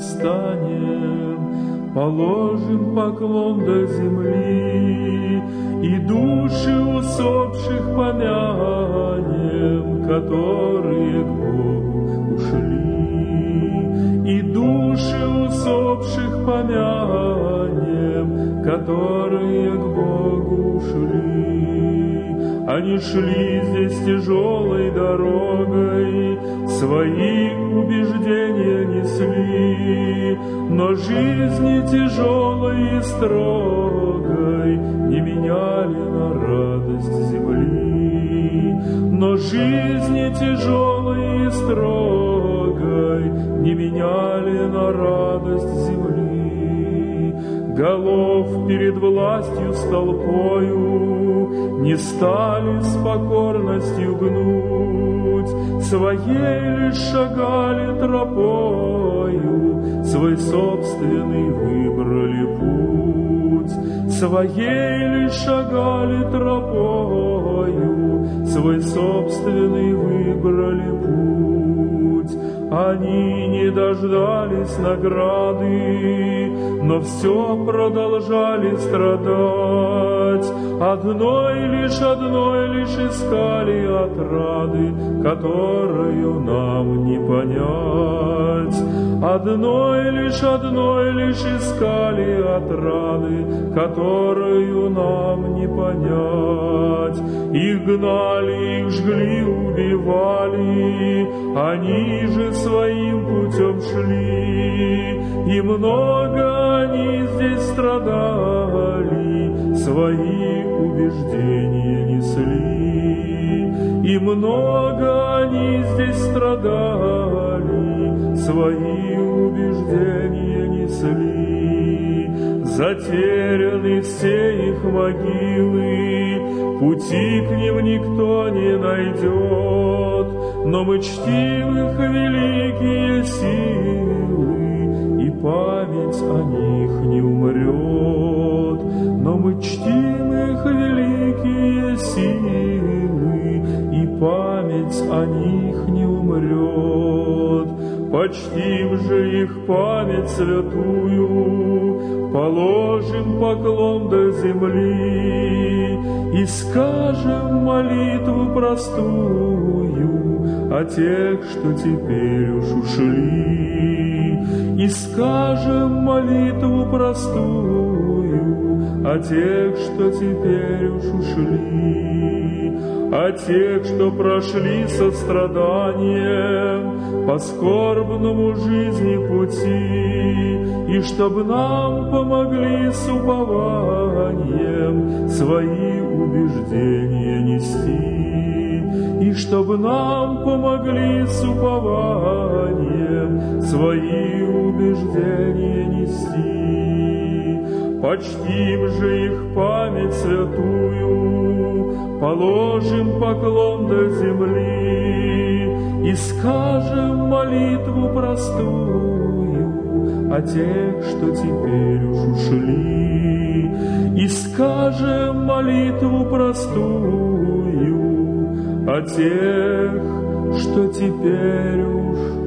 встанем, положим поклон до земли и души усопших помянем, которые к Богу ушли. И души усопших помянем, которые к Богу ушли. Они шли здесь тяжелой дорогой, свои убеждения несли, но жизни тяжелой и строгой не меняли на радость земли. Но жизни тяжелой и строгой не меняли на радость земли. Голов перед властью с толпою не стали с покорностью гнуть, своей лишь шагали тропою, свой собственный выбрали путь, своей лишь шагали тропою, свой собственный выбрали путь. Они не дождались награды, но все продолжали страдать. Одной лишь, одной лишь искали отрады, которую нам не понять. Одной лишь, одной лишь искали отрады, которую нам не понять. Их гнали, их жгли, убивали, они же своим путем шли, и много они здесь страдали, свои убеждения несли, и много они здесь страдали, свои убеждения несли. Затеряны все их могилы, пути к ним никто не найдет, но мы чтим их великие силы, и память о них не умрет. Но мы чтим их великие силы, и память о них не умрет. Почтим же их память святую, положим поклон до земли и скажем молитву простую о тех, что теперь уж ушли, и скажем молитву простую о тех, что теперь уж ушли, о тех, что прошли со страданием по скорбному жизни пути, и чтобы нам помогли с упованием свои убеждения нести, и чтобы нам помогли с упованием свои убеждения нести. Почтим же их память святую, положим поклон до земли и скажем молитву простую о тех, что теперь уж ушли, и скажем молитву простую о тех, что теперь уж.